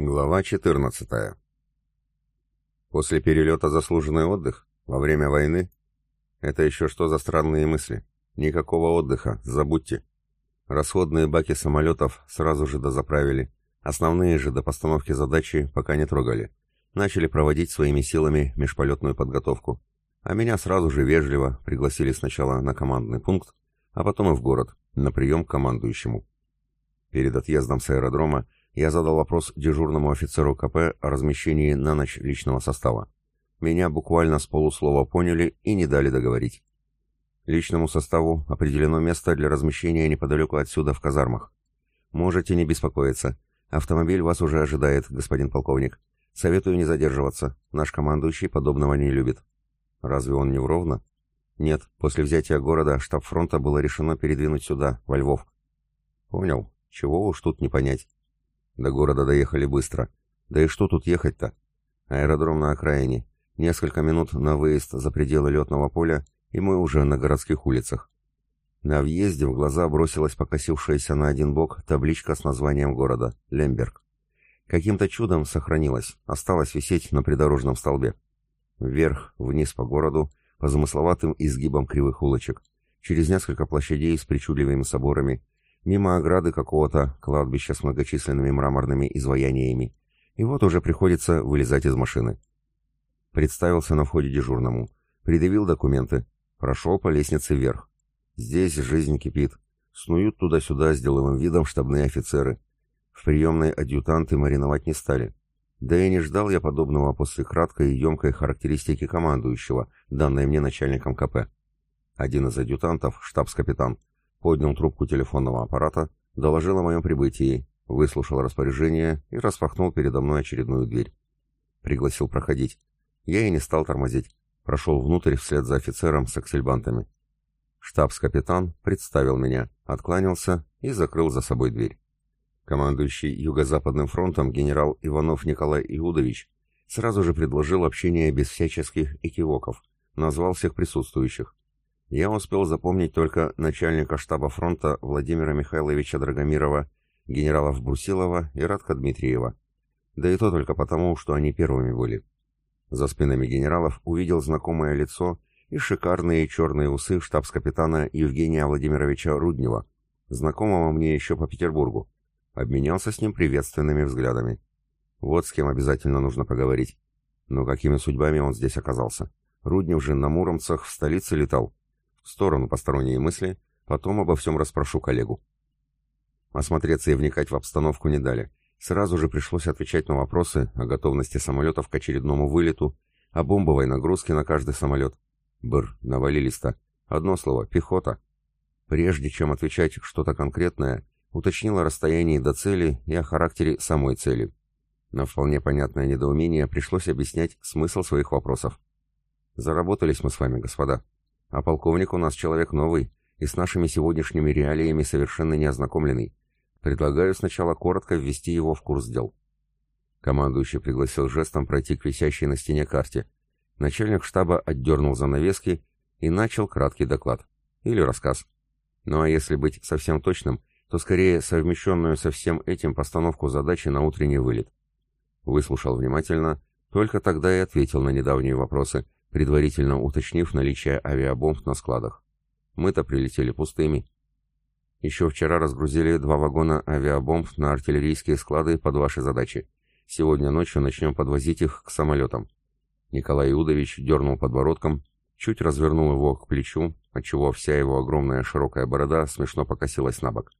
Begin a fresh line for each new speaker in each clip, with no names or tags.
Глава 14. После перелета заслуженный отдых? Во время войны? Это еще что за странные мысли? Никакого отдыха, забудьте. Расходные баки самолетов сразу же дозаправили. Основные же до постановки задачи пока не трогали. Начали проводить своими силами межполетную подготовку. А меня сразу же вежливо пригласили сначала на командный пункт, а потом и в город, на прием к командующему. Перед отъездом с аэродрома я задал вопрос дежурному офицеру КП о размещении на ночь личного состава. Меня буквально с полуслова поняли и не дали договорить. Личному составу определено место для размещения неподалеку отсюда в казармах. Можете не беспокоиться. Автомобиль вас уже ожидает, господин полковник. Советую не задерживаться. Наш командующий подобного не любит. Разве он не вровно? Нет, после взятия города штаб фронта было решено передвинуть сюда, во Львов. Понял. Чего уж тут не понять. До города доехали быстро. Да и что тут ехать-то? Аэродром на окраине. Несколько минут на выезд за пределы летного поля, и мы уже на городских улицах. На въезде в глаза бросилась покосившаяся на один бок табличка с названием города — Лемберг. Каким-то чудом сохранилась, осталась висеть на придорожном столбе. Вверх, вниз по городу, по замысловатым изгибам кривых улочек, через несколько площадей с причудливыми соборами, мимо ограды какого-то кладбища с многочисленными мраморными изваяниями, и вот уже приходится вылезать из машины. Представился на входе дежурному, предъявил документы, прошел по лестнице вверх. Здесь жизнь кипит, снуют туда-сюда с деловым видом штабные офицеры. В приемной адъютанты мариновать не стали. Да и не ждал я подобного после краткой и емкой характеристики командующего, данной мне начальником КП. Один из адъютантов, штабс-капитан, поднял трубку телефонного аппарата, доложил о моем прибытии, выслушал распоряжение и распахнул передо мной очередную дверь. Пригласил проходить. Я и не стал тормозить. Прошел внутрь вслед за офицером с аксельбантами. Штабс-капитан представил меня, откланялся и закрыл за собой дверь. Командующий Юго-Западным фронтом генерал Иванов Николай Иудович сразу же предложил общение без всяческих экивоков, назвал всех присутствующих. Я успел запомнить только начальника штаба фронта Владимира Михайловича Драгомирова, генералов Брусилова и Радка Дмитриева. Да и то только потому, что они первыми были. За спинами генералов увидел знакомое лицо и шикарные черные усы штабс-капитана Евгения Владимировича Руднева, знакомого мне еще по Петербургу. Обменялся с ним приветственными взглядами. Вот с кем обязательно нужно поговорить. Но какими судьбами он здесь оказался? Руднев же на Муромцах в столице летал. В сторону посторонние мысли, потом обо всем расспрошу коллегу. Осмотреться и вникать в обстановку не дали. Сразу же пришлось отвечать на вопросы о готовности самолетов к очередному вылету, о бомбовой нагрузке на каждый самолет. Бр, навалились-то. Одно слово — пехота. Прежде чем отвечать что-то конкретное, уточнила расстояние до цели и о характере самой цели. На вполне понятное недоумение пришлось объяснять смысл своих вопросов. Заработались мы с вами, господа. А полковник у нас человек новый и с нашими сегодняшними реалиями совершенно не ознакомленный. Предлагаю сначала коротко ввести его в курс дел. Командующий пригласил жестом пройти к висящей на стене карте. Начальник штаба отдернул занавески и начал краткий доклад. Или рассказ. Ну а если быть совсем точным, то скорее совмещенную со всем этим постановку задачи на утренний вылет. Выслушал внимательно, только тогда и ответил на недавние вопросы – предварительно уточнив наличие авиабомб на складах. Мы-то прилетели пустыми. Еще вчера разгрузили два вагона авиабомб на артиллерийские склады под ваши задачи. Сегодня ночью начнем подвозить их к самолетам. Николай Иудович дернул подбородком, чуть развернул его к плечу, отчего вся его огромная широкая борода смешно покосилась на бок.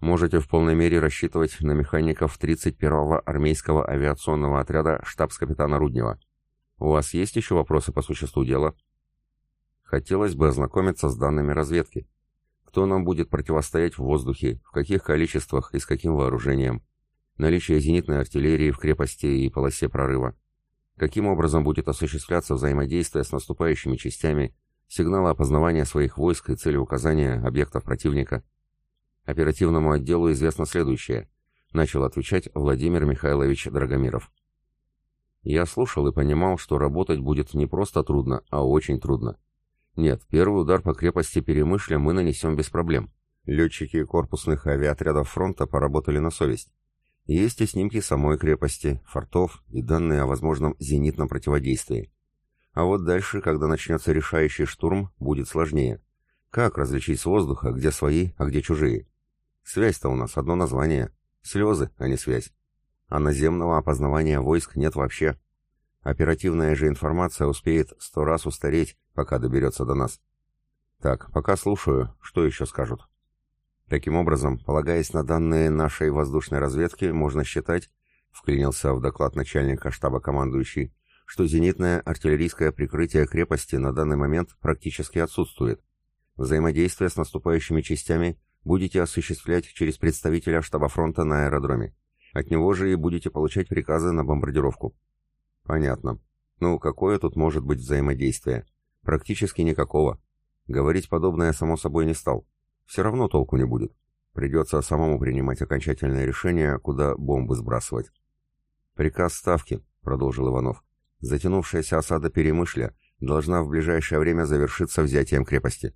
Можете в полной мере рассчитывать на механиков 31-го армейского авиационного отряда штабс-капитана Руднева. У вас есть еще вопросы по существу дела? Хотелось бы ознакомиться с данными разведки. Кто нам будет противостоять в воздухе, в каких количествах и с каким вооружением? Наличие зенитной артиллерии в крепости и полосе прорыва. Каким образом будет осуществляться взаимодействие с наступающими частями, сигналы опознавания своих войск и цели указания объектов противника? Оперативному отделу известно следующее. Начал отвечать Владимир Михайлович Драгомиров. Я слушал и понимал, что работать будет не просто трудно, а очень трудно. Нет, первый удар по крепости Перемышля мы нанесем без проблем. Летчики корпусных авиаотрядов фронта поработали на совесть. Есть и снимки самой крепости, фортов и данные о возможном зенитном противодействии. А вот дальше, когда начнется решающий штурм, будет сложнее. Как различить с воздуха, где свои, а где чужие? Связь-то у нас одно название. Слезы, а не связь. А наземного опознавания войск нет вообще. Оперативная же информация успеет сто раз устареть, пока доберется до нас. Так, пока слушаю, что еще скажут. Таким образом, полагаясь на данные нашей воздушной разведки, можно считать, вклинился в доклад начальника штаба командующий, что зенитное артиллерийское прикрытие крепости на данный момент практически отсутствует. Взаимодействие с наступающими частями будете осуществлять через представителя штаба фронта на аэродроме. От него же и будете получать приказы на бомбардировку. Понятно. Ну, какое тут может быть взаимодействие? Практически никакого. Говорить подобное само собой не стал. Все равно толку не будет. Придется самому принимать окончательное решение, куда бомбы сбрасывать. «Приказ Ставки», — продолжил Иванов. «Затянувшаяся осада Перемышля должна в ближайшее время завершиться взятием крепости».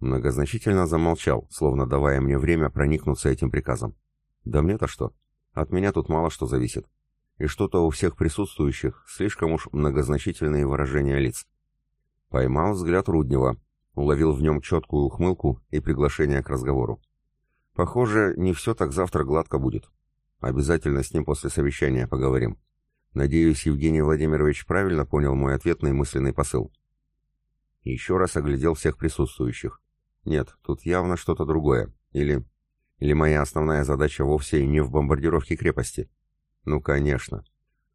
Многозначительно замолчал, словно давая мне время проникнуться этим приказом. «Да мне-то что? От меня тут мало что зависит. И что-то у всех присутствующих слишком уж многозначительные выражения лиц». Поймал взгляд Руднева, уловил в нем четкую ухмылку и приглашение к разговору. Похоже, не все так завтра гладко будет. Обязательно с ним после совещания поговорим. Надеюсь, Евгений Владимирович правильно понял мой ответный мысленный посыл. Еще раз оглядел всех присутствующих. Нет, тут явно что-то другое. Или... Или моя основная задача вовсе не в бомбардировке крепости. Ну, конечно.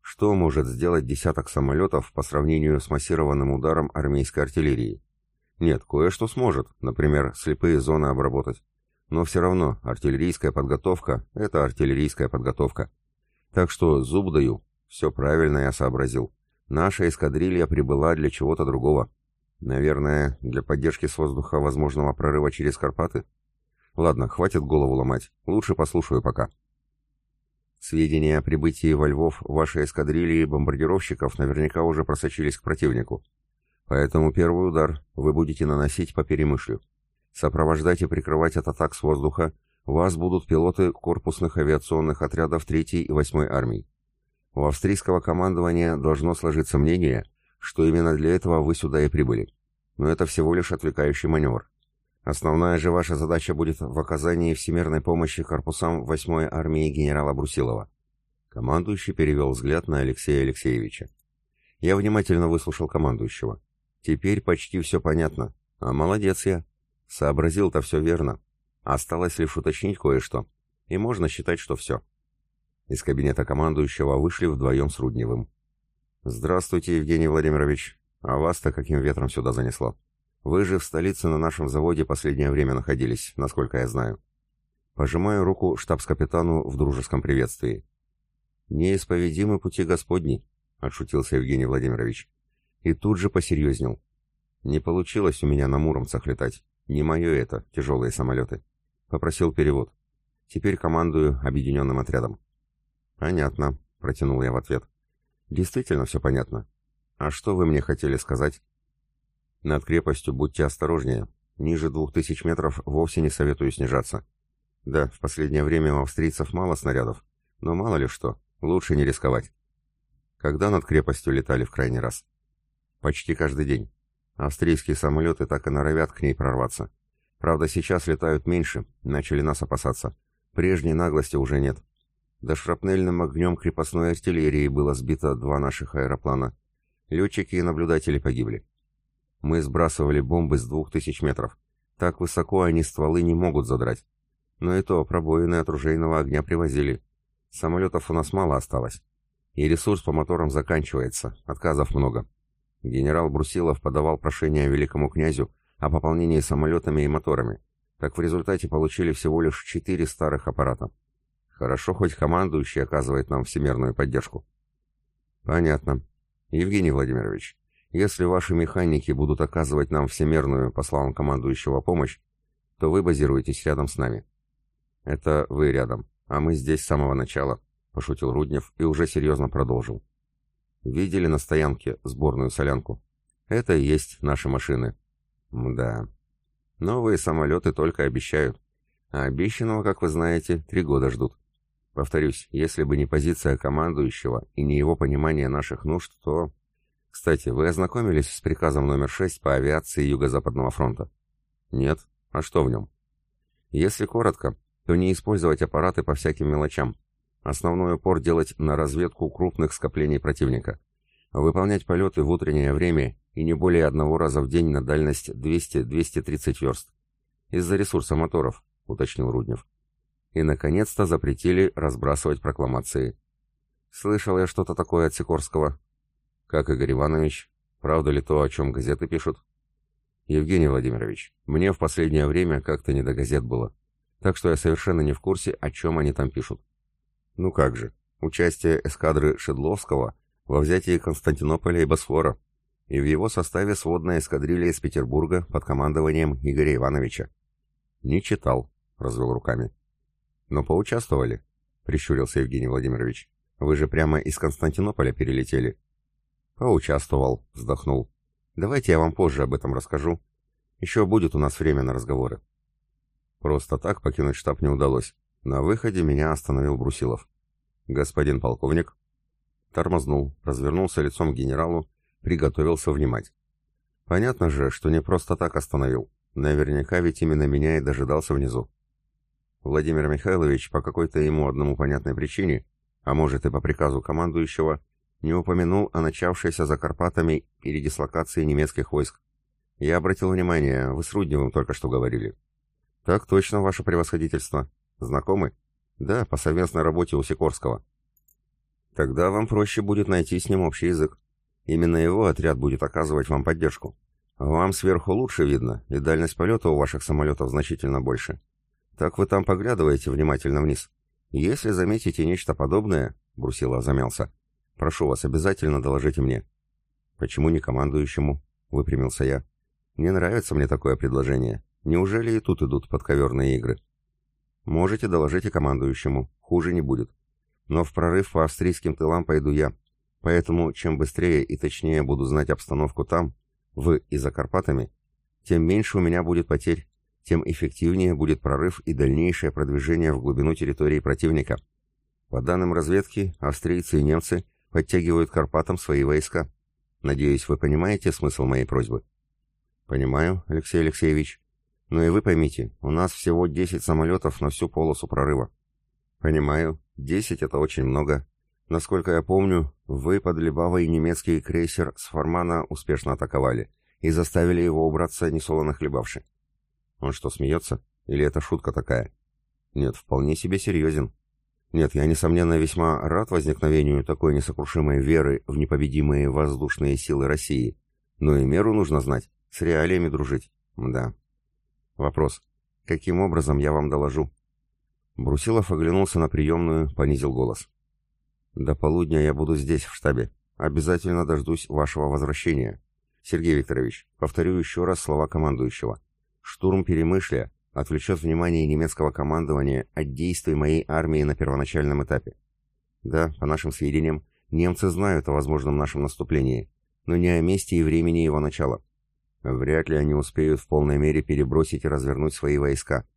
Что может сделать десяток самолетов по сравнению с массированным ударом армейской артиллерии? Нет, кое-что сможет, например, слепые зоны обработать. Но все равно артиллерийская подготовка — это артиллерийская подготовка. Так что зуб даю, все правильно я сообразил. Наша эскадрилья прибыла для чего-то другого. Наверное, для поддержки с воздуха возможного прорыва через Карпаты? Ладно, хватит голову ломать, лучше послушаю пока. Сведения о прибытии во Львов вашей эскадрильи бомбардировщиков наверняка уже просочились к противнику. Поэтому первый удар вы будете наносить по перемышлю. Сопровождать и прикрывать от атак с воздуха вас будут пилоты корпусных авиационных отрядов 3 и 8 армий. У австрийского командования должно сложиться мнение, что именно для этого вы сюда и прибыли. Но это всего лишь отвлекающий маневр. Основная же ваша задача будет в оказании всемирной помощи корпусам 8 армии генерала Брусилова. Командующий перевел взгляд на Алексея Алексеевича. Я внимательно выслушал командующего. Теперь почти все понятно. А молодец я. Сообразил-то все верно. Осталось лишь уточнить кое-что. И можно считать, что все. Из кабинета командующего вышли вдвоем с Рудневым. «Здравствуйте, Евгений Владимирович. А вас-то каким ветром сюда занесло? Вы же в столице на нашем заводе последнее время находились, насколько я знаю». Пожимаю руку штабс-капитану в дружеском приветствии. «Неисповедимы пути Господни», — отшутился Евгений Владимирович и тут же посерьезнел. Не получилось у меня на Муромцах летать. Не мое это, тяжелые самолеты. Попросил перевод. Теперь командую объединенным отрядом. Понятно, протянул я в ответ. Действительно все понятно. А что вы мне хотели сказать? Над крепостью будьте осторожнее. Ниже двух тысяч метров вовсе не советую снижаться. Да, в последнее время у австрийцев мало снарядов. Но мало ли что, лучше не рисковать. Когда над крепостью летали в крайний раз? Почти каждый день. Австрийские самолеты так и норовят к ней прорваться. Правда, сейчас летают меньше, начали нас опасаться. Прежней наглости уже нет. До шрапнельным огнем крепостной артиллерии было сбито два наших аэроплана. Летчики и наблюдатели погибли. Мы сбрасывали бомбы с двух тысяч метров. Так высоко они стволы не могут задрать. Но и то пробоины от ружейного огня привозили. Самолетов у нас мало осталось. И ресурс по моторам заканчивается, отказов много. Генерал Брусилов подавал прошение великому князю о пополнении самолетами и моторами. Так в результате получили всего лишь четыре старых аппарата. Хорошо, хоть командующий оказывает нам всемирную поддержку. Понятно. Евгений Владимирович, если ваши механики будут оказывать нам всемирную, по словам командующего, помощь, то вы базируетесь рядом с нами. Это вы рядом, а мы здесь с самого начала, пошутил Руднев и уже серьезно продолжил. Видели на стоянке сборную солянку? Это и есть наши машины. Да. Новые самолеты только обещают. А обещанного, как вы знаете, три года ждут. Повторюсь, если бы не позиция командующего и не его понимание наших нужд, то... Кстати, вы ознакомились с приказом номер 6 по авиации Юго-Западного фронта? Нет. А что в нем? Если коротко, то не использовать аппараты по всяким мелочам. Основной упор делать на разведку крупных скоплений противника. Выполнять полеты в утреннее время и не более одного раза в день на дальность 200-230 верст. Из-за ресурса моторов, уточнил Руднев. И, наконец-то, запретили разбрасывать прокламации. Слышал я что-то такое от Сикорского. Как Игорь Иванович? Правда ли то, о чем газеты пишут? Евгений Владимирович, мне в последнее время как-то не до газет было. Так что я совершенно не в курсе, о чем они там пишут. Ну как же, участие эскадры Шедловского во взятии Константинополя и Босфора, и в его составе сводная эскадрилья из Петербурга под командованием Игоря Ивановича. «Не читал», — развел руками. «Но поучаствовали», — прищурился Евгений Владимирович. «Вы же прямо из Константинополя перелетели». «Поучаствовал», — вздохнул. «Давайте я вам позже об этом расскажу. Еще будет у нас время на разговоры». Просто так покинуть штаб не удалось. На выходе меня остановил Брусилов. «Господин полковник?» Тормознул, развернулся лицом к генералу приготовился внимать. Понятно же, что не просто так остановил. Наверняка ведь именно меня и дожидался внизу. Владимир Михайлович по какой-то ему одному понятной причине, а может и по приказу командующего, не упомянул о начавшейся за Карпатами передислокации немецких войск. Я обратил внимание, вы с Рудневым только что говорили. Так точно, ваше превосходительство. Знакомы? Да, по совместной работе у Сикорского. Тогда вам проще будет найти с ним общий язык. Именно его отряд будет оказывать вам поддержку. Вам сверху лучше видно, и дальность полета у ваших самолетов значительно больше. Так вы там поглядываете внимательно вниз. Если заметите нечто подобное, Брусилов замялся, прошу вас, обязательно доложите мне. Почему не командующему? Выпрямился я. Не нравится мне такое предложение. Неужели и тут идут подковерные игры? Можете доложить и командующему, хуже не будет. Но в прорыв по австрийским тылам пойду я, Поэтому чем быстрее и точнее буду знать обстановку там, в и за Карпатами, тем меньше у меня будет потерь, тем эффективнее будет прорыв и дальнейшее продвижение в глубину территории противника. По данным разведки, австрийцы и немцы подтягивают Карпатам свои войска. Надеюсь, вы понимаете смысл моей просьбы? Понимаю, Алексей Алексеевич. Но и вы поймите, у нас всего 10 самолетов на всю полосу прорыва. Понимаю, 10 это очень много, Насколько я помню, вы под Лебавой немецкий крейсер с Формана успешно атаковали и заставили его убраться несолоно хлебавши. Он что, смеется? Или это шутка такая? Нет, вполне себе серьезен. Нет, я, несомненно, весьма рад возникновению такой несокрушимой веры в непобедимые воздушные силы России. Но и меру нужно знать, с реалиями дружить. Да. Вопрос. Каким образом я вам доложу? Брусилов оглянулся на приемную, понизил голос. До полудня я буду здесь, в штабе. Обязательно дождусь вашего возвращения. Сергей Викторович, повторю еще раз слова командующего. Штурм Перемышля отвлечет внимание немецкого командования от действий моей армии на первоначальном этапе. Да, по нашим сведениям, немцы знают о возможном нашем наступлении, но не о месте и времени его начала. Вряд ли они успеют в полной мере перебросить и развернуть свои войска.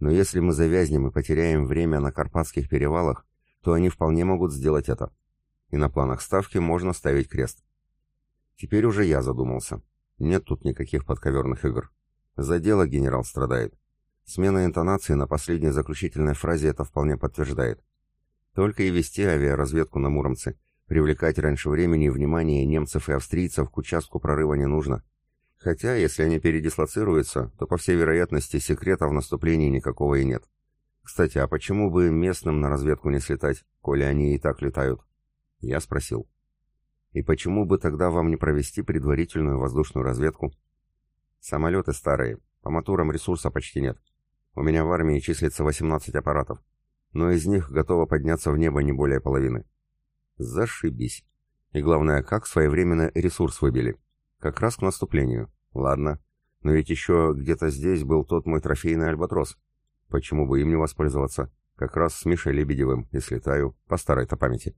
Но если мы завязнем и потеряем время на Карпатских перевалах, то они вполне могут сделать это. И на планах ставки можно ставить крест. Теперь уже я задумался. Нет тут никаких подковерных игр. За дело генерал страдает. Смена интонации на последней заключительной фразе это вполне подтверждает. Только и вести авиаразведку на Муромце, привлекать раньше времени внимание немцев и австрийцев к участку прорыва не нужно. Хотя, если они передислоцируются, то, по всей вероятности, секрета в наступлении никакого и нет. Кстати, а почему бы местным на разведку не слетать, коли они и так летают? Я спросил. И почему бы тогда вам не провести предварительную воздушную разведку? Самолеты старые, по моторам ресурса почти нет. У меня в армии числится 18 аппаратов, но из них готово подняться в небо не более половины. Зашибись. И главное, как своевременно ресурс выбили. Как раз к наступлению. Ладно. Но ведь еще где-то здесь был тот мой трофейный альбатрос. Почему бы им не воспользоваться? Как раз с Мишей Лебедевым и слетаю, по старой-то памяти.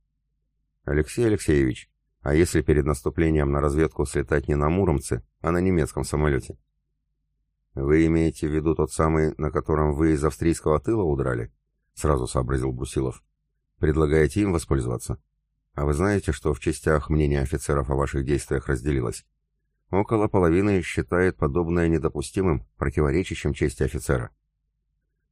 Алексей Алексеевич, а если перед наступлением на разведку слетать не на Муромце, а на немецком самолете? Вы имеете в виду тот самый, на котором вы из австрийского тыла удрали? Сразу сообразил Брусилов. Предлагаете им воспользоваться? А вы знаете, что в частях мнение офицеров о ваших действиях разделилось? Около половины считает подобное недопустимым, противоречащим чести офицера.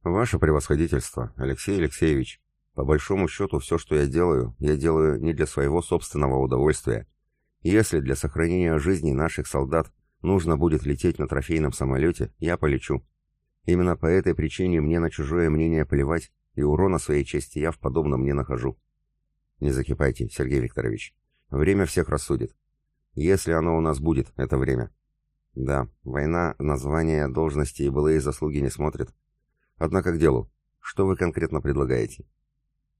Ваше превосходительство, Алексей Алексеевич, по большому счету все, что я делаю, я делаю не для своего собственного удовольствия. Если для сохранения жизни наших солдат нужно будет лететь на трофейном самолете, я полечу. Именно по этой причине мне на чужое мнение плевать, и урона своей чести я в подобном не нахожу. Не закипайте, Сергей Викторович. Время всех рассудит. Если оно у нас будет, это время. Да, война, название, должности и былые заслуги не смотрит. Однако к делу. Что вы конкретно предлагаете?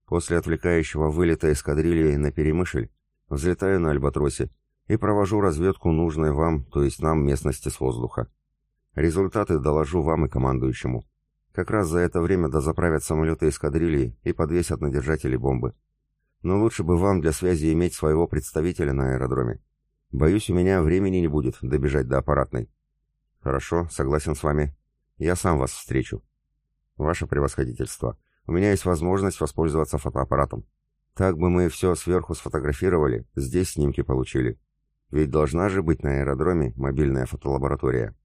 После отвлекающего вылета эскадрильи на Перемышль взлетаю на Альбатросе и провожу разведку нужной вам, то есть нам, местности с воздуха. Результаты доложу вам и командующему. Как раз за это время дозаправят самолеты эскадрильи и подвесят на держатели бомбы. Но лучше бы вам для связи иметь своего представителя на аэродроме. Боюсь, у меня времени не будет добежать до аппаратной. Хорошо, согласен с вами. Я сам вас встречу. Ваше превосходительство, у меня есть возможность воспользоваться фотоаппаратом. Так бы мы все сверху сфотографировали, здесь снимки получили. Ведь должна же быть на аэродроме мобильная фотолаборатория.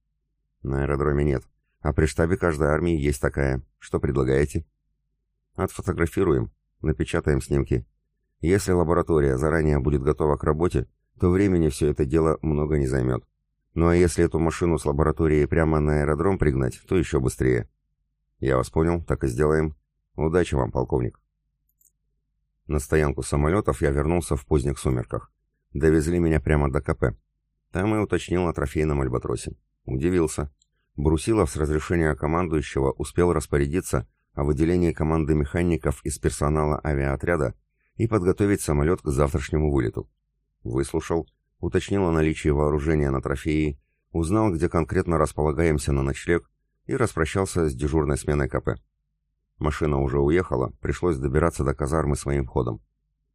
На аэродроме нет, а при штабе каждой армии есть такая. Что предлагаете? Отфотографируем, напечатаем снимки, если лаборатория заранее будет готова к работе, то времени все это дело много не займет. Ну а если эту машину с лабораторией прямо на аэродром пригнать, то еще быстрее. Я вас понял, так и сделаем. Удачи вам, полковник. На стоянку самолетов я вернулся в поздних сумерках. Довезли меня прямо до КП. Там и уточнил о трофейном альбатросе. Удивился. Брусилов с разрешения командующего успел распорядиться о выделении команды механиков из персонала авиаотряда и подготовить самолет к завтрашнему вылету. Выслушал, уточнил о наличии вооружения на трофеи, узнал, где конкретно располагаемся на ночлег и распрощался с дежурной сменой КП. Машина уже уехала, пришлось добираться до казармы своим ходом.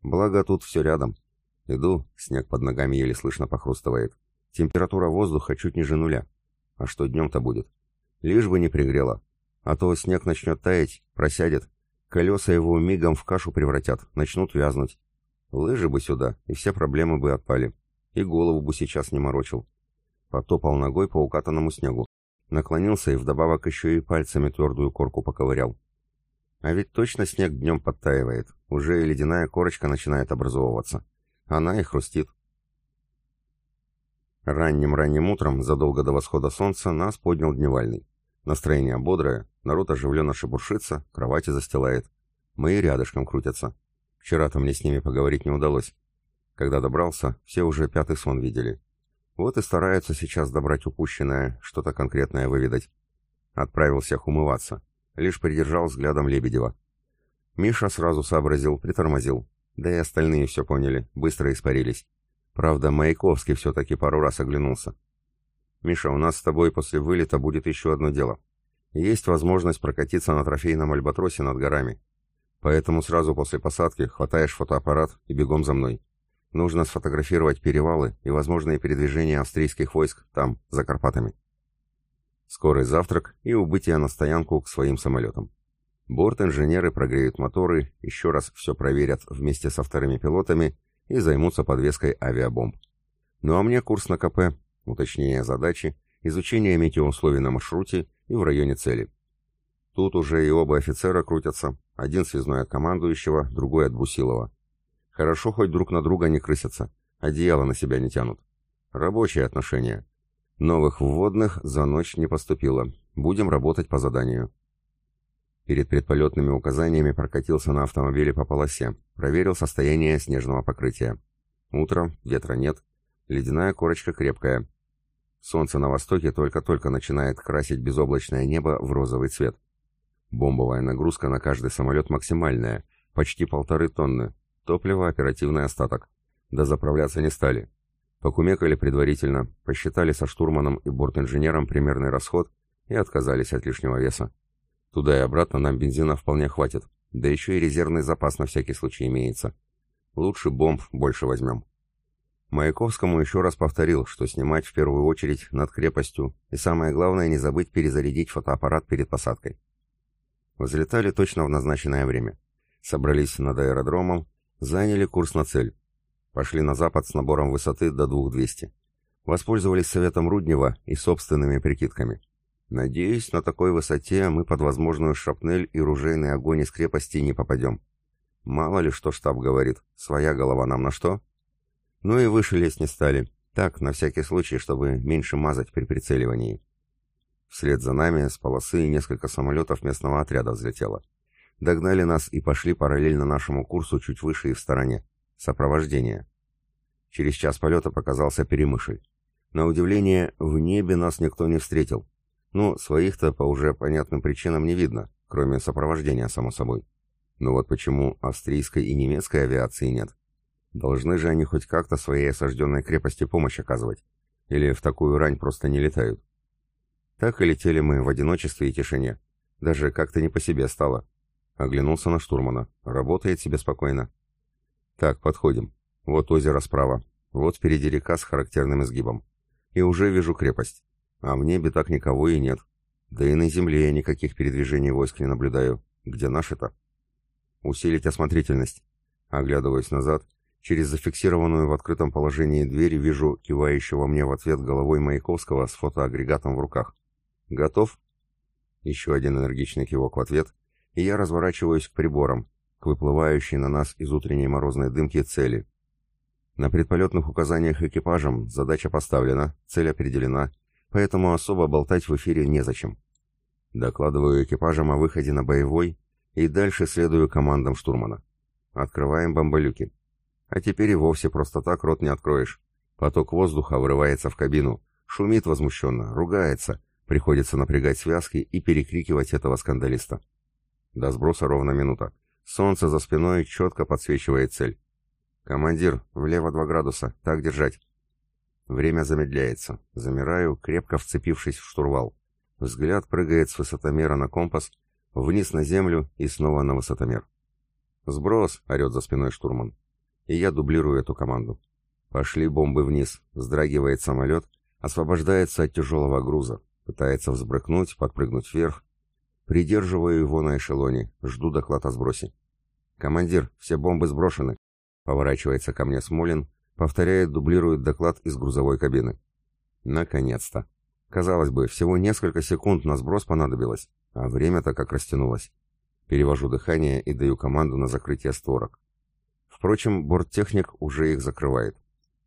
Благо тут все рядом. Иду, снег под ногами еле слышно похрустывает. Температура воздуха чуть ниже нуля. А что днем-то будет? Лишь бы не пригрело. А то снег начнет таять, просядет, Колеса его мигом в кашу превратят, начнут вязнуть. Лыжи бы сюда, и все проблемы бы отпали. И голову бы сейчас не морочил. Потопал ногой по укатанному снегу. Наклонился и вдобавок еще и пальцами твердую корку поковырял. А ведь точно снег днем подтаивает. Уже и ледяная корочка начинает образовываться. Она и хрустит. Ранним-ранним утром, задолго до восхода солнца, нас поднял дневальный. Настроение бодрое, народ оживленно шебуршится, кровати застилает. Мои рядышком крутятся. Вчера-то мне с ними поговорить не удалось. Когда добрался, все уже пятый сон видели. Вот и стараются сейчас добрать упущенное, что-то конкретное выведать. Отправил всех умываться. Лишь придержал взглядом Лебедева. Миша сразу сообразил, притормозил. Да и остальные все поняли, быстро испарились. Правда, Маяковский все-таки пару раз оглянулся. «Миша, у нас с тобой после вылета будет еще одно дело. Есть возможность прокатиться на трофейном альбатросе над горами. Поэтому сразу после посадки хватаешь фотоаппарат и бегом за мной. Нужно сфотографировать перевалы и возможные передвижения австрийских войск там, за Карпатами». Скорый завтрак и убытие на стоянку к своим самолетам. Борт-инженеры прогреют моторы, еще раз все проверят вместе со вторыми пилотами и займутся подвеской авиабомб. Ну а мне курс на КП уточнение задачи, изучение метеоусловий на маршруте и в районе цели. Тут уже и оба офицера крутятся, один связной от командующего, другой от Брусилова. Хорошо хоть друг на друга не крысятся, одеяло на себя не тянут. Рабочие отношения. Новых вводных за ночь не поступило. Будем работать по заданию. Перед предполетными указаниями прокатился на автомобиле по полосе, проверил состояние снежного покрытия. Утро, ветра нет, ледяная корочка крепкая, Солнце на востоке только-только начинает красить безоблачное небо в розовый цвет. Бомбовая нагрузка на каждый самолет максимальная, почти полторы тонны. Топливо оперативный остаток. Да заправляться не стали. Покумекали предварительно, посчитали со штурманом и бортинженером примерный расход и отказались от лишнего веса. Туда и обратно нам бензина вполне хватит, да еще и резервный запас на всякий случай имеется. Лучше бомб больше возьмем. Маяковскому еще раз повторил, что снимать в первую очередь над крепостью, и самое главное не забыть перезарядить фотоаппарат перед посадкой. Взлетали точно в назначенное время. Собрались над аэродромом, заняли курс на цель. Пошли на запад с набором высоты до 2200. Воспользовались советом Руднева и собственными прикидками. Надеюсь, на такой высоте мы под возможную шрапнель и ружейный огонь из крепости не попадем. Мало ли что штаб говорит, своя голова нам на что? Ну и выше лезть не стали. Так, на всякий случай, чтобы меньше мазать при прицеливании. Вслед за нами с полосы несколько самолетов местного отряда взлетело. Догнали нас и пошли параллельно нашему курсу чуть выше и в стороне. Сопровождение. Через час полета показался Перемышль. На удивление, в небе нас никто не встретил. Ну, своих-то по уже понятным причинам не видно, кроме сопровождения, само собой. Но вот почему австрийской и немецкой авиации нет? Должны же они хоть как-то своей осажденной крепости помощь оказывать. Или в такую рань просто не летают. Так и летели мы в одиночестве и тишине. Даже как-то не по себе стало. Оглянулся на штурмана. Работает себе спокойно. Так, подходим. Вот озеро справа. Вот впереди река с характерным изгибом. И уже вижу крепость. А в небе так никого и нет. Да и на земле я никаких передвижений войск не наблюдаю. Где наши-то? Усилить осмотрительность. Оглядываясь назад, через зафиксированную в открытом положении дверь вижу кивающего мне в ответ головой Маяковского с фотоагрегатом в руках. «Готов?» Еще один энергичный кивок в ответ, и я разворачиваюсь к приборам, к выплывающей на нас из утренней морозной дымки цели. На предполетных указаниях экипажам задача поставлена, цель определена, поэтому особо болтать в эфире незачем. Докладываю экипажам о выходе на боевой и дальше следую командам штурмана. Открываем бомболюки. А теперь и вовсе просто так рот не откроешь. Поток воздуха вырывается в кабину, шумит возмущенно, ругается, приходится напрягать связки и перекрикивать этого скандалиста. До сброса ровно минута. Солнце за спиной четко подсвечивает цель. «Командир, влево два градуса, так держать». Время замедляется. Замираю, крепко вцепившись в штурвал. Взгляд прыгает с высотомера на компас, вниз на землю и снова на высотомер. «Сброс!» — орет за спиной штурман. И я дублирую эту команду. Пошли бомбы вниз. Вздрагивает самолет, освобождается от тяжелого груза, пытается взбрыкнуть, подпрыгнуть вверх. Придерживаю его на эшелоне, жду доклад о сбросе. «Командир, все бомбы сброшены!» Поворачивается ко мне Смолин, повторяет, дублирует доклад из грузовой кабины. Наконец-то. Казалось бы, всего несколько секунд на сброс понадобилось, а время-то как растянулось. Перевожу дыхание и даю команду на закрытие створок. Впрочем, борттехник уже их закрывает.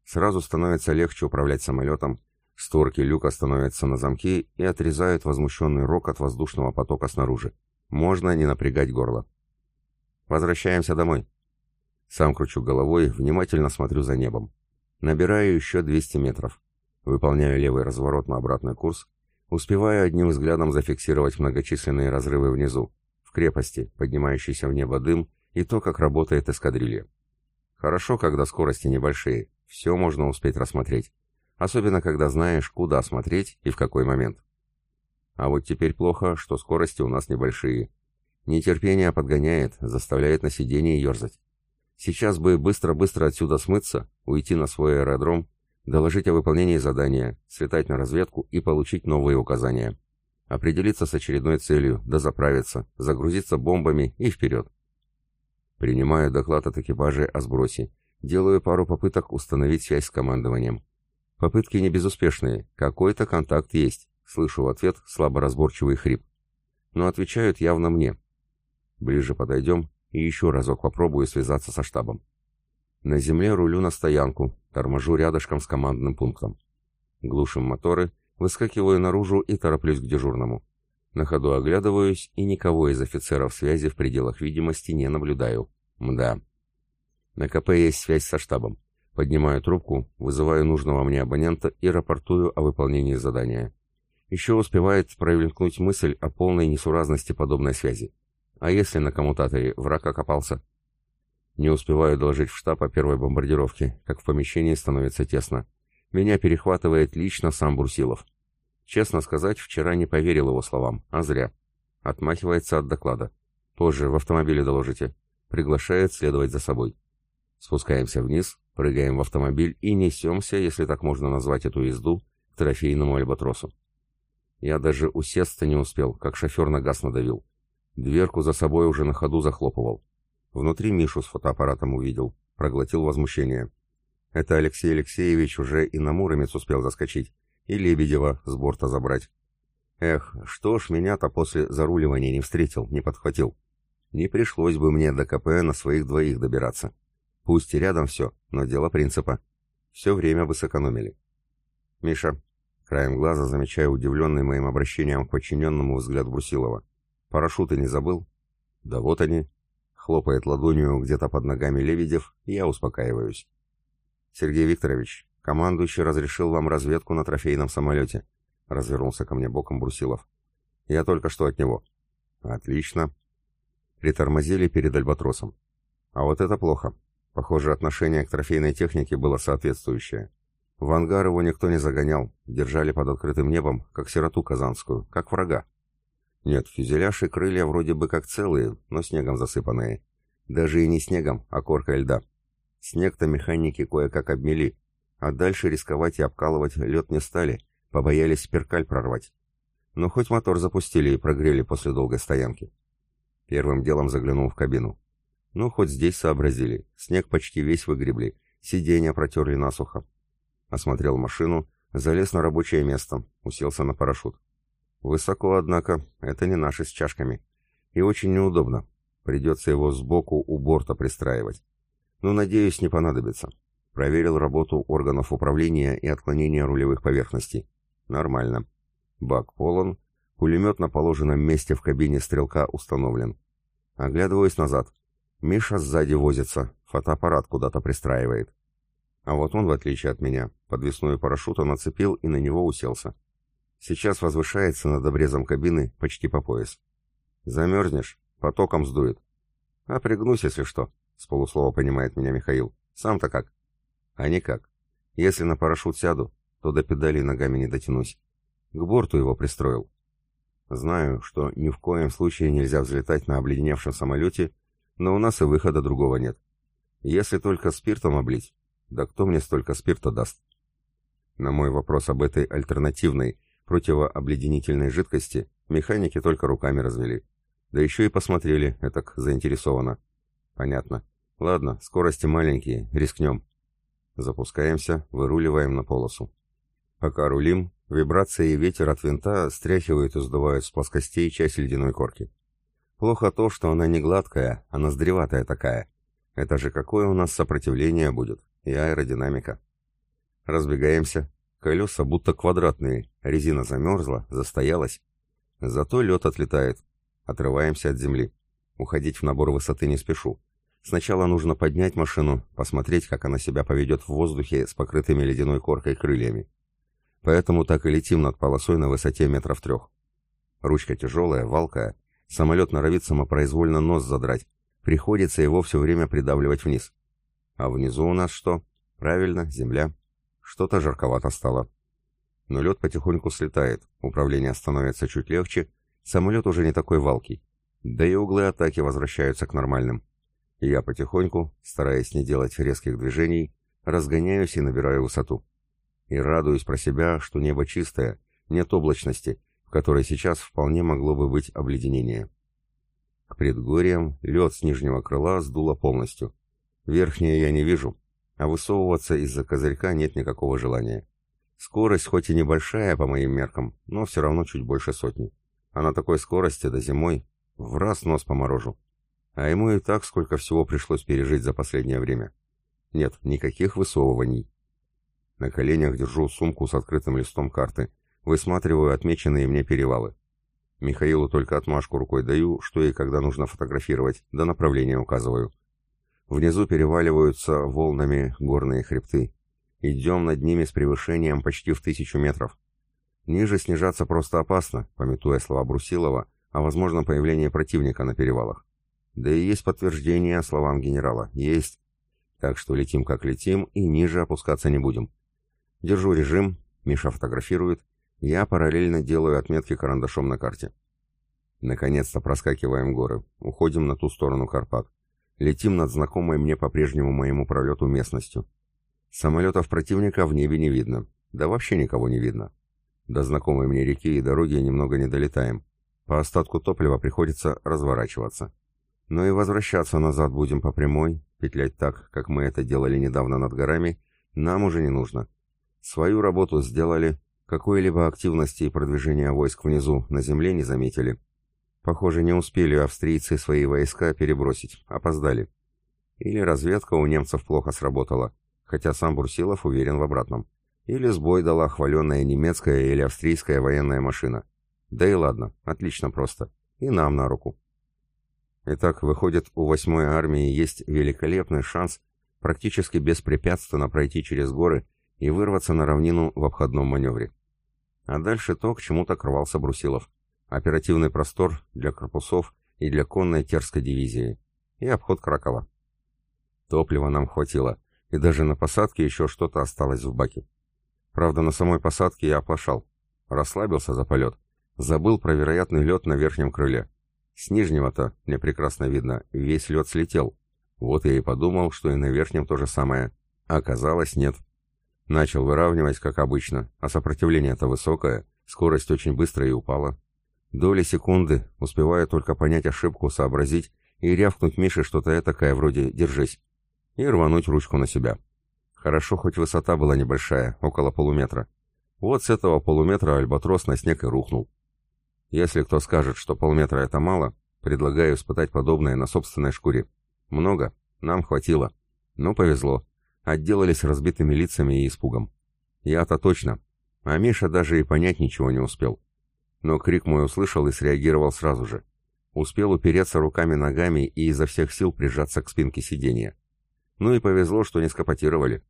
Сразу становится легче управлять самолетом, створки люка становятся на замки и отрезают возмущенный рок от воздушного потока снаружи. Можно не напрягать горло. Возвращаемся домой. Сам кручу головой, внимательно смотрю за небом. Набираю еще 200 метров. Выполняю левый разворот на обратный курс. Успеваю одним взглядом зафиксировать многочисленные разрывы внизу, в крепости, поднимающийся в небо дым и то, как работает эскадрилья. Хорошо, когда скорости небольшие, все можно успеть рассмотреть. Особенно, когда знаешь, куда смотреть и в какой момент. А вот теперь плохо, что скорости у нас небольшие. Нетерпение подгоняет, заставляет на сиденье ерзать. Сейчас бы быстро-быстро отсюда смыться, уйти на свой аэродром, доложить о выполнении задания, слетать на разведку и получить новые указания. Определиться с очередной целью, дозаправиться, загрузиться бомбами и вперед. Принимаю доклад от экипажа о сбросе. Делаю пару попыток установить связь с командованием. Попытки не безуспешные, какой-то контакт есть. Слышу в ответ слаборазборчивый хрип. Но отвечают явно мне. Ближе подойдем, и еще разок попробую связаться со штабом. На земле рулю на стоянку, торможу рядышком с командным пунктом. Глушим моторы, выскакиваю наружу и тороплюсь к дежурному. На ходу оглядываюсь и никого из офицеров связи в пределах видимости не наблюдаю. Мда. На КП есть связь со штабом. Поднимаю трубку, вызываю нужного мне абонента и рапортую о выполнении задания. Еще успевает промелькнуть мысль о полной несуразности подобной связи. А если на коммутаторе враг окопался? Не успеваю доложить в штаб о первой бомбардировке, как в помещении становится тесно. Меня перехватывает лично сам Бурсилов. Честно сказать, вчера не поверил его словам, а зря. Отмахивается от доклада. Позже в автомобиле доложите. Приглашает следовать за собой. Спускаемся вниз, прыгаем в автомобиль и несемся, если так можно назвать эту езду, к трофейному альбатросу. Я даже усесться не успел, как шофер на газ надавил. Дверку за собой уже на ходу захлопывал. Внутри Мишу с фотоаппаратом увидел, проглотил возмущение. Это Алексей Алексеевич уже и на Муромец успел заскочить, и Лебедева с борта забрать. Эх, что ж меня-то после заруливания не встретил, не подхватил. Не пришлось бы мне до КП на своих двоих добираться. Пусть и рядом все, но дело принципа. Все время вы сэкономили. Миша, краем глаза замечаю удивленный моим обращением к подчиненному взгляд Брусилова. Парашюты не забыл? Да вот они. Хлопает ладонью где-то под ногами Лебедев, и я успокаиваюсь. Сергей Викторович, командующий разрешил вам разведку на трофейном самолете. Развернулся ко мне боком Брусилов. Я только что от него. Отлично. Притормозили перед Альбатросом. А вот это плохо. Похоже, отношение к трофейной технике было соответствующее. В ангар его никто не загонял, держали под открытым небом, как сироту казанскую, как врага. Нет, фюзеляж и крылья вроде бы как целые, но снегом засыпанные. Даже и не снегом, а коркой льда. Снег-то механики кое-как обмели, а дальше рисковать и обкалывать лед не стали, побоялись перкаль прорвать. Но хоть мотор запустили и прогрели после долгой стоянки. Первым делом заглянул в кабину. Ну, хоть здесь сообразили. Снег почти весь выгребли. Сиденья протерли насухо. Осмотрел машину, залез на рабочее место, уселся на парашют. Высоко, однако, это не наши с чашками. И очень неудобно. Придется его сбоку у борта пристраивать. Но, надеюсь, не понадобится. Проверил работу органов управления и отклонения рулевых поверхностей. Нормально. Бак полон, пулемет на положенном месте в кабине стрелка установлен. Оглядываюсь назад. Миша сзади возится, фотоаппарат куда-то пристраивает. А вот он, в отличие от меня, подвесную парашюту нацепил и на него уселся. Сейчас возвышается над обрезом кабины почти по пояс. Замерзнешь, потоком сдует. А пригнусь, если что, с полуслова понимает меня Михаил. Сам-то как? А никак. Если на парашют сяду, то до педалей ногами не дотянусь. К борту его пристроил. Знаю, что ни в коем случае нельзя взлетать на обледеневшем самолете но у нас и выхода другого нет. Если только спиртом облить, да кто мне столько спирта даст? На мой вопрос об этой альтернативной противообледенительной жидкости механики только руками развели. Да еще и посмотрели, этак заинтересованно. Понятно. Ладно, скорости маленькие, рискнем. Запускаемся, выруливаем на полосу. Пока рулим, вибрация и ветер от винта стряхивают и сдувают с плоскостей часть ледяной корки. Плохо то, что она не гладкая, а ноздреватая такая. Это же какое у нас сопротивление будет, и аэродинамика. Разбегаемся. Колеса будто квадратные, резина замерзла, застоялась. Зато лед отлетает. Отрываемся от земли. Уходить в набор высоты не спешу. Сначала нужно поднять машину, посмотреть, как она себя поведет в воздухе с покрытыми ледяной коркой крыльями. Поэтому так и летим над полосой на высоте метров трех. Ручка тяжелая, валкая, Самолет норовит самопроизвольно нос задрать. Приходится его все время придавливать вниз. А внизу у нас что? Правильно, земля. Что-то жарковато стало. Но лед потихоньку слетает, управление становится чуть легче, самолет уже не такой валкий. Да и углы атаки возвращаются к нормальным. И я потихоньку, стараясь не делать резких движений, разгоняюсь и набираю высоту. И радуюсь про себя, что небо чистое, нет облачности, которой сейчас вполне могло бы быть обледенение. К предгорьям лед с нижнего крыла сдуло полностью. Верхнее я не вижу, а высовываться из-за козырька нет никакого желания. Скорость хоть и небольшая по моим меркам, но все равно чуть больше сотни. А на такой скорости до зимой в раз нос поморожу. А ему и так сколько всего пришлось пережить за последнее время. Нет, никаких высовываний. На коленях держу сумку с открытым листом карты — Высматриваю отмеченные мне перевалы. Михаилу только отмашку рукой даю, что и когда нужно фотографировать, да направление указываю. Внизу переваливаются волнами горные хребты. Идем над ними с превышением почти в тысячу метров. Ниже снижаться просто опасно, пометуя слова Брусилова о возможном появлении противника на перевалах. Да и есть подтверждение словам генерала. Есть. Так что летим как летим и ниже опускаться не будем. Держу режим, Миша фотографирует, я параллельно делаю отметки карандашом на карте. Наконец-то проскакиваем горы, уходим на ту сторону Карпат. Летим над знакомой мне по-прежнему моему пролету местностью. Самолетов противника в небе не видно, да вообще никого не видно. До знакомой мне реки и дороги немного не долетаем. По остатку топлива приходится разворачиваться. Но и возвращаться назад будем по прямой, петлять так, как мы это делали недавно над горами, нам уже не нужно. Свою работу сделали, какой-либо активности и продвижения войск внизу на земле не заметили. Похоже, не успели австрийцы свои войска перебросить, опоздали. Или разведка у немцев плохо сработала, хотя сам Бурсилов уверен в обратном. Или сбой дала хваленная немецкая или австрийская военная машина. Да и ладно, отлично просто. И нам на руку. Итак, выходит, у 8-й армии есть великолепный шанс практически беспрепятственно пройти через горы и вырваться на равнину в обходном маневре. А дальше то, к чему так рвался Брусилов. Оперативный простор для корпусов и для конной терской дивизии. И обход Кракова. Топлива нам хватило, и даже на посадке еще что-то осталось в баке. Правда, на самой посадке я оплошал. Расслабился за полет. Забыл про вероятный лед на верхнем крыле. С нижнего-то, мне прекрасно видно, весь лед слетел. Вот я и подумал, что и на верхнем то же самое. Оказалось, нет. Начал выравнивать, как обычно, а сопротивление-то высокое, скорость очень быстро и упала. Доли секунды, успеваю только понять ошибку, сообразить и рявкнуть Мише что-то этакое вроде «держись» и рвануть ручку на себя. Хорошо, хоть высота была небольшая, около полуметра. Вот с этого полуметра альбатрос на снег и рухнул. Если кто скажет, что полметра это мало, предлагаю испытать подобное на собственной шкуре. Много? Нам хватило. Ну, повезло. Отделались разбитыми лицами и испугом. Я-то точно. А Миша даже и понять ничего не успел. Но крик мой услышал и среагировал сразу же. Успел упереться руками-ногами и изо всех сил прижаться к спинке сиденья. Ну и повезло, что не скопотировали.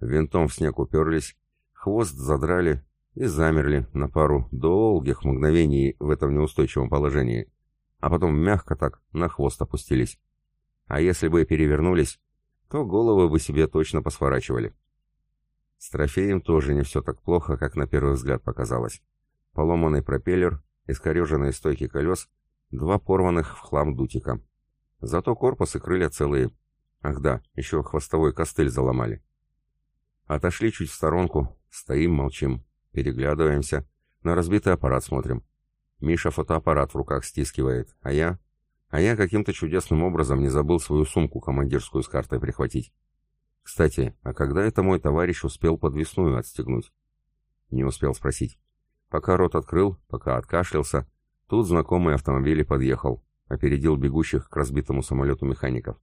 Винтом в снег уперлись, хвост задрали, и замерли на пару долгих мгновений в этом неустойчивом положении, а потом мягко так на хвост опустились. А если бы перевернулись, то головы бы себе точно посворачивали. С трофеем тоже не все так плохо, как на первый взгляд показалось. Поломанный пропеллер, искореженные стойки колес, два порванных в хлам дутика. Зато корпус и крылья целые. Ах да, еще хвостовой костыль заломали. Отошли чуть в сторонку, стоим, молчим. Переглядываемся. На разбитый аппарат смотрим. Миша фотоаппарат в руках стискивает, а я... А я каким-то чудесным образом не забыл свою сумку командирскую с картой прихватить. Кстати, а когда это мой товарищ успел подвесную отстегнуть? Не успел спросить. Пока рот открыл, пока откашлялся, тут знакомый автомобиль подъехал, опередил бегущих к разбитому самолету механиков.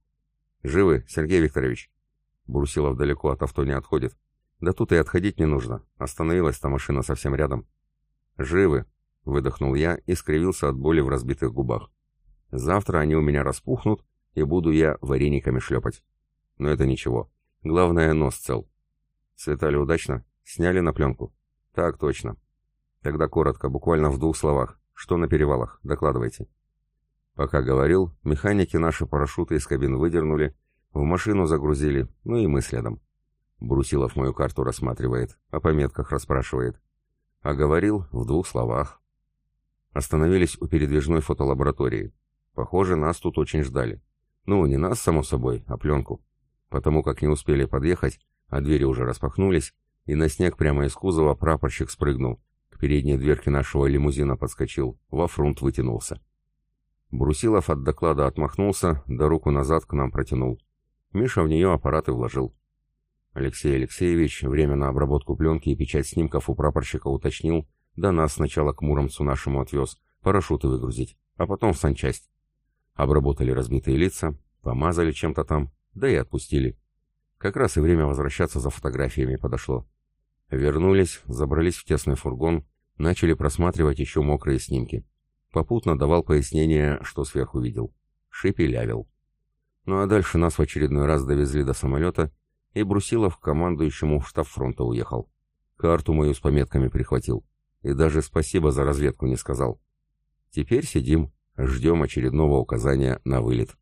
«Живы, Сергей Викторович?» Брусилов далеко от авто не отходит. Да тут и отходить не нужно. Остановилась-то машина совсем рядом. «Живы!» — выдохнул я и скривился от боли в разбитых губах. «Завтра они у меня распухнут, и буду я варениками шлепать. Но это ничего. Главное, нос цел. Слетали удачно? Сняли на пленку? Так точно. Тогда коротко, буквально в двух словах. Что на перевалах? Докладывайте». Пока говорил, механики наши парашюты из кабин выдернули, в машину загрузили, ну и мы следом. Брусилов мою карту рассматривает, о пометках расспрашивает. А говорил в двух словах. Остановились у передвижной фотолаборатории. Похоже, нас тут очень ждали. Ну, не нас, само собой, а пленку. Потому как не успели подъехать, а двери уже распахнулись, и на снег прямо из кузова прапорщик спрыгнул. Передней дверке нашего лимузина подскочил, во фронт вытянулся. Брусилов от доклада отмахнулся, да руку назад к нам протянул. Миша в нее аппараты вложил. Алексей Алексеевич время на обработку пленки и печать снимков у прапорщика уточнил, да нас сначала к Муромцу нашему отвез, парашюты выгрузить, а потом в санчасть. Обработали разбитые лица, помазали чем-то там, да и отпустили. Как раз и время возвращаться за фотографиями подошло. Вернулись, забрались в тесный фургон, начали просматривать еще мокрые снимки. Попутно давал пояснение, что сверху видел. Шипелявил. Ну а дальше нас в очередной раз довезли до самолета и Брусилов к командующему в штаб фронта уехал. Карту мою с пометками прихватил. И даже спасибо за разведку не сказал. Теперь сидим, ждем очередного указания на вылет.